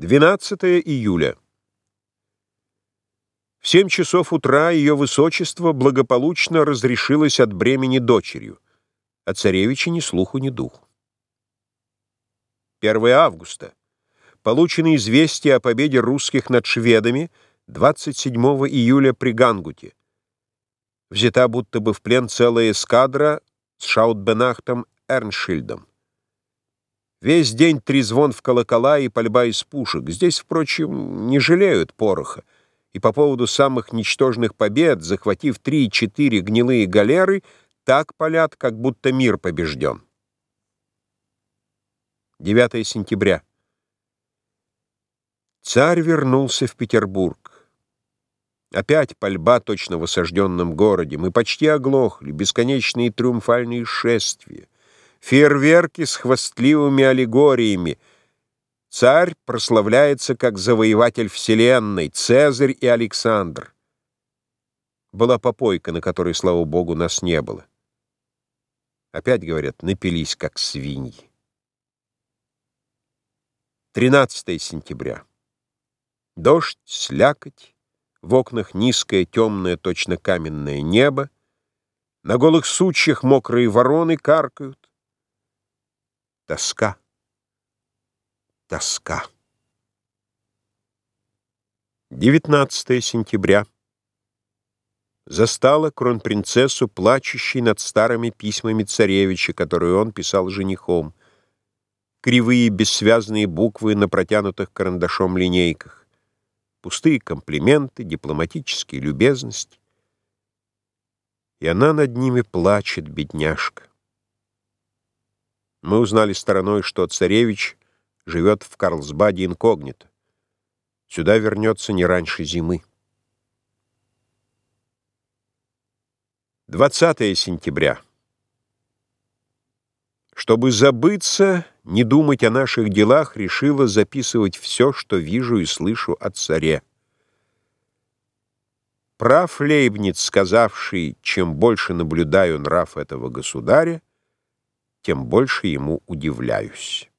12 июля. В семь часов утра ее высочество благополучно разрешилось от бремени дочерью, а царевича ни слуху, ни духу. 1 августа. Получено известие о победе русских над шведами 27 июля при Гангуте. Взята будто бы в плен целая эскадра с Шаутбенахтом Эрншильдом. Весь день трезвон в колокола и пальба из пушек. Здесь, впрочем, не жалеют пороха. И по поводу самых ничтожных побед, захватив три-четыре гнилые галеры, так палят, как будто мир побежден. 9 сентября. Царь вернулся в Петербург. Опять пальба точно в осажденном городе. Мы почти оглохли, бесконечные триумфальные шествия фейерверки с хвастливыми аллегориями. Царь прославляется как завоеватель вселенной, Цезарь и Александр. Была попойка, на которой, слава богу, нас не было. Опять, говорят, напились, как свиньи. 13 сентября. Дождь, слякоть, в окнах низкое, темное, точно каменное небо, на голых сучьях мокрые вороны каркают, Тоска. Тоска. 19 сентября. Застала кронпринцессу, плачущей над старыми письмами царевича, которые он писал женихом. Кривые бессвязные буквы на протянутых карандашом линейках. Пустые комплименты, дипломатические любезности. И она над ними плачет, бедняжка. Мы узнали стороной, что царевич живет в Карлсбаде инкогнито. Сюда вернется не раньше зимы. 20 сентября. Чтобы забыться, не думать о наших делах, решила записывать все, что вижу и слышу от царе. Прав Лейбниц, сказавший, чем больше наблюдаю нрав этого государя, тем больше ему удивляюсь.